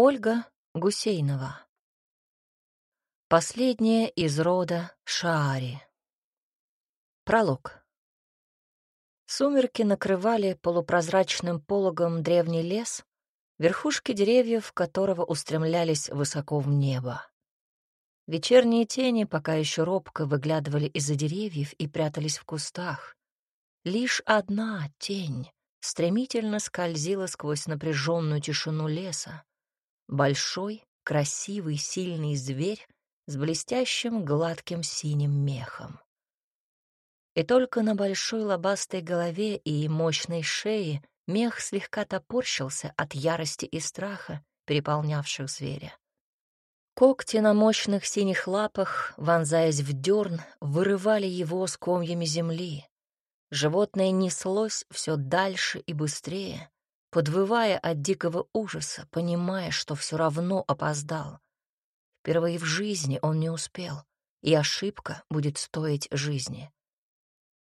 Ольга Гусейнова. Последняя из рода Шаари. Пролог. Сумерки накрывали полупрозрачным пологом древний лес, верхушки деревьев которого устремлялись высоко в небо. Вечерние тени пока еще робко выглядывали из-за деревьев и прятались в кустах. Лишь одна тень стремительно скользила сквозь напряженную тишину леса. Большой, красивый, сильный зверь с блестящим гладким синим мехом. И только на большой лобастой голове и мощной шее мех слегка топорщился от ярости и страха, переполнявших зверя. Когти на мощных синих лапах, вонзаясь в дерн, вырывали его с комьями земли. Животное неслось все дальше и быстрее, подвывая от дикого ужаса, понимая, что все равно опоздал. Впервые в жизни он не успел, и ошибка будет стоить жизни.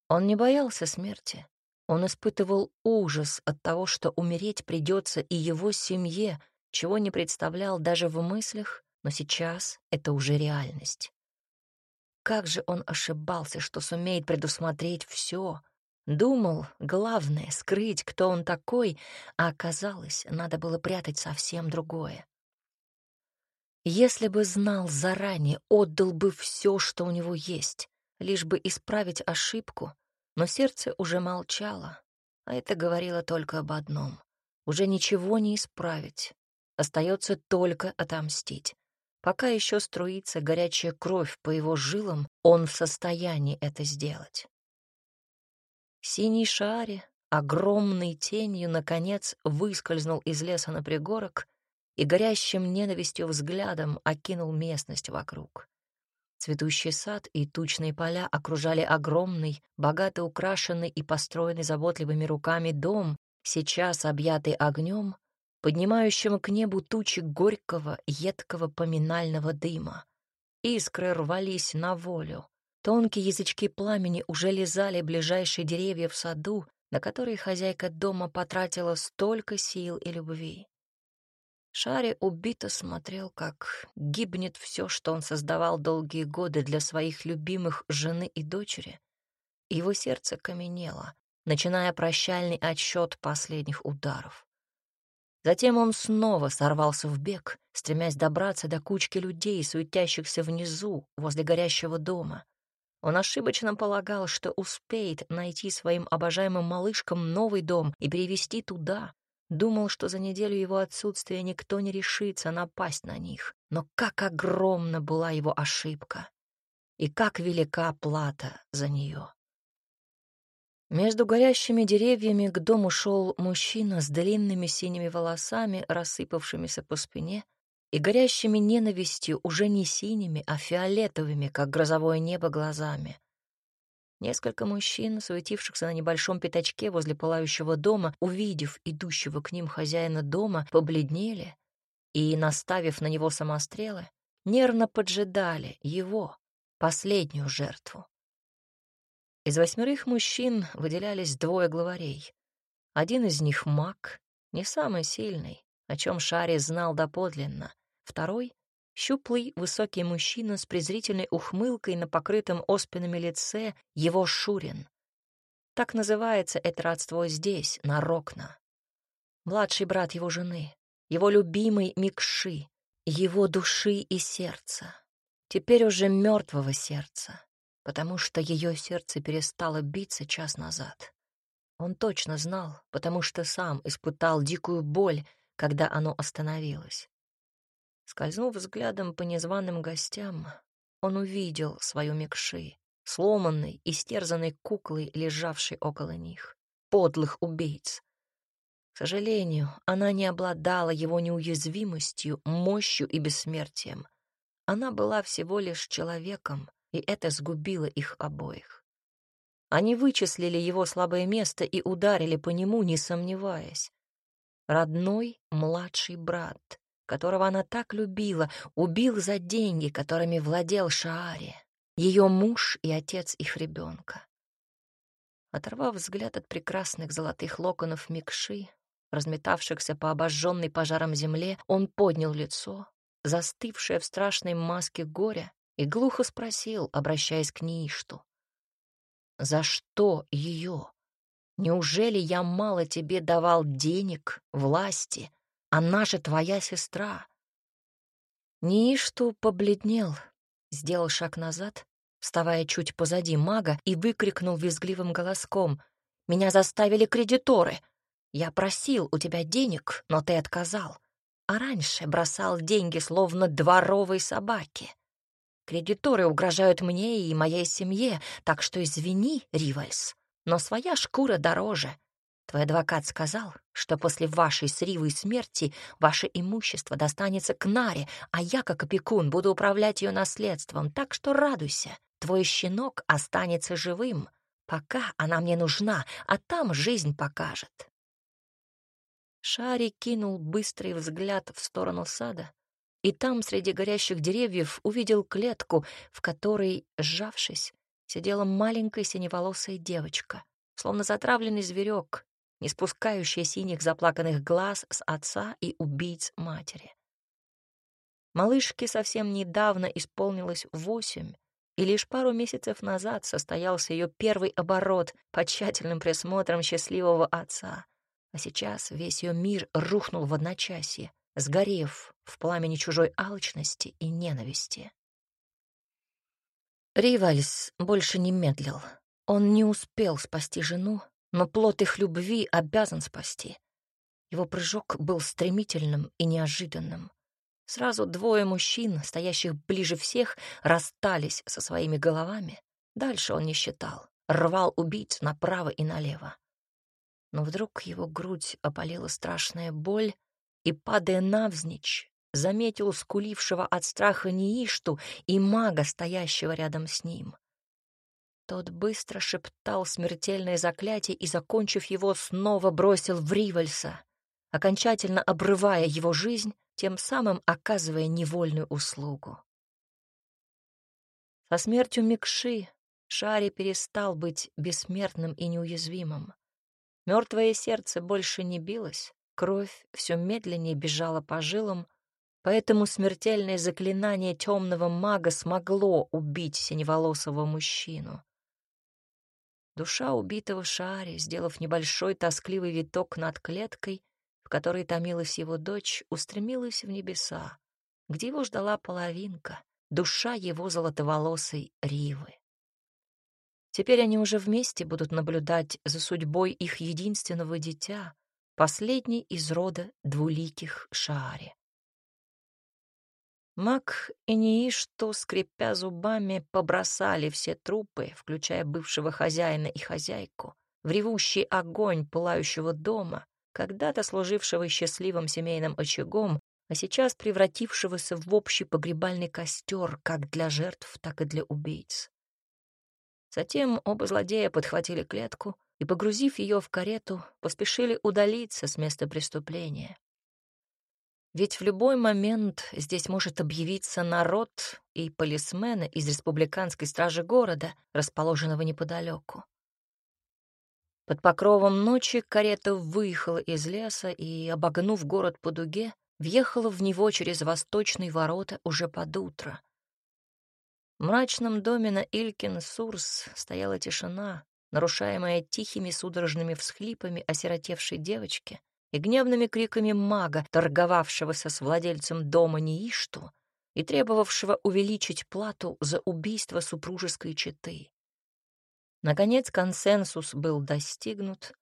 Он не боялся смерти. Он испытывал ужас от того, что умереть придется и его семье, чего не представлял даже в мыслях, но сейчас это уже реальность. Как же он ошибался, что сумеет предусмотреть все. Думал, главное — скрыть, кто он такой, а оказалось, надо было прятать совсем другое. Если бы знал заранее, отдал бы все, что у него есть, лишь бы исправить ошибку, но сердце уже молчало, а это говорило только об одном — уже ничего не исправить, остается только отомстить. Пока еще струится горячая кровь по его жилам, он в состоянии это сделать. Синий шаре, огромной тенью, наконец, выскользнул из леса на пригорок и горящим ненавистью взглядом окинул местность вокруг. Цветущий сад и тучные поля окружали огромный, богато украшенный и построенный заботливыми руками дом, сейчас объятый огнем, поднимающим к небу тучи горького, едкого поминального дыма. Искры рвались на волю. Тонкие язычки пламени уже лизали ближайшие деревья в саду, на которые хозяйка дома потратила столько сил и любви. Шари убито смотрел, как гибнет все, что он создавал долгие годы для своих любимых жены и дочери. Его сердце каменело, начиная прощальный отсчет последних ударов. Затем он снова сорвался в бег, стремясь добраться до кучки людей, суетящихся внизу, возле горящего дома. Он ошибочно полагал, что успеет найти своим обожаемым малышкам новый дом и перевести туда. Думал, что за неделю его отсутствия никто не решится напасть на них. Но как огромна была его ошибка! И как велика плата за нее! Между горящими деревьями к дому шел мужчина с длинными синими волосами, рассыпавшимися по спине, и горящими ненавистью уже не синими, а фиолетовыми, как грозовое небо, глазами. Несколько мужчин, суетившихся на небольшом пятачке возле пылающего дома, увидев идущего к ним хозяина дома, побледнели и, наставив на него самострелы, нервно поджидали его, последнюю жертву. Из восьмерых мужчин выделялись двое главарей. Один из них — маг, не самый сильный, о чем Шари знал доподлинно. Второй — щуплый, высокий мужчина с презрительной ухмылкой на покрытом оспинами лице, его Шурин. Так называется это родство здесь, на Рокна. Младший брат его жены, его любимый Микши, его души и сердца. Теперь уже мертвого сердца потому что ее сердце перестало биться час назад. Он точно знал, потому что сам испытал дикую боль, когда оно остановилось. Скользнув взглядом по незваным гостям, он увидел свою Микши, сломанной, истерзанной куклой, лежавшей около них, подлых убийц. К сожалению, она не обладала его неуязвимостью, мощью и бессмертием. Она была всего лишь человеком, и это сгубило их обоих. Они вычислили его слабое место и ударили по нему, не сомневаясь. Родной младший брат, которого она так любила, убил за деньги, которыми владел Шаари, ее муж и отец их ребенка. Оторвав взгляд от прекрасных золотых локонов Микши, разметавшихся по обожженной пожаром земле, он поднял лицо, застывшее в страшной маске горя, и глухо спросил, обращаясь к Ниишту. «За что ее? Неужели я мало тебе давал денег, власти? Она же твоя сестра». Ниишту побледнел, сделал шаг назад, вставая чуть позади мага, и выкрикнул визгливым голоском. «Меня заставили кредиторы! Я просил у тебя денег, но ты отказал, а раньше бросал деньги, словно дворовой собаке. Кредиторы угрожают мне и моей семье, так что извини, Ривальс, но своя шкура дороже. Твой адвокат сказал, что после вашей с Ривой смерти ваше имущество достанется к Наре, а я, как опекун, буду управлять ее наследством, так что радуйся. Твой щенок останется живым, пока она мне нужна, а там жизнь покажет. Шари кинул быстрый взгляд в сторону сада, и там, среди горящих деревьев, увидел клетку, в которой, сжавшись, сидела маленькая синеволосая девочка, словно затравленный зверек, не спускающая синих заплаканных глаз с отца и убийц матери. Малышке совсем недавно исполнилось восемь, и лишь пару месяцев назад состоялся ее первый оборот под тщательным присмотром счастливого отца. А сейчас весь ее мир рухнул в одночасье, сгорев в пламени чужой алчности и ненависти. Ривальс больше не медлил. Он не успел спасти жену, но плод их любви обязан спасти. Его прыжок был стремительным и неожиданным. Сразу двое мужчин, стоящих ближе всех, расстались со своими головами. Дальше он не считал, рвал убийц направо и налево. Но вдруг его грудь опалила страшная боль, и, падая навзничь, заметил скулившего от страха Неишту и мага, стоящего рядом с ним. Тот быстро шептал смертельное заклятие и, закончив его, снова бросил в Ривальса, окончательно обрывая его жизнь, тем самым оказывая невольную услугу. Со смертью Микши Шари перестал быть бессмертным и неуязвимым. Мертвое сердце больше не билось, кровь все медленнее бежала по жилам, поэтому смертельное заклинание темного мага смогло убить синеволосого мужчину. Душа убитого Шари, сделав небольшой тоскливый виток над клеткой, в которой томилась его дочь, устремилась в небеса, где его ждала половинка, душа его золотоволосой Ривы. Теперь они уже вместе будут наблюдать за судьбой их единственного дитя, последней из рода двуликих Шаари. Мак и Ниишто, скрипя зубами, побросали все трупы, включая бывшего хозяина и хозяйку, в ревущий огонь пылающего дома, когда-то служившего счастливым семейным очагом, а сейчас превратившегося в общий погребальный костер как для жертв, так и для убийц. Затем оба злодея подхватили клетку и, погрузив ее в карету, поспешили удалиться с места преступления. Ведь в любой момент здесь может объявиться народ и полисмены из республиканской стражи города, расположенного неподалеку. Под покровом ночи карета выехала из леса и, обогнув город по дуге, въехала в него через восточные ворота уже под утро. В мрачном доме на Илькин-Сурс стояла тишина, нарушаемая тихими судорожными всхлипами осиротевшей девочки и гневными криками мага, торговавшегося с владельцем дома Неишту и требовавшего увеличить плату за убийство супружеской четы. Наконец консенсус был достигнут,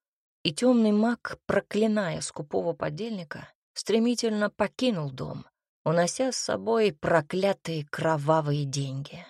и темный маг, проклиная скупого подельника, стремительно покинул дом, унося с собой проклятые кровавые деньги.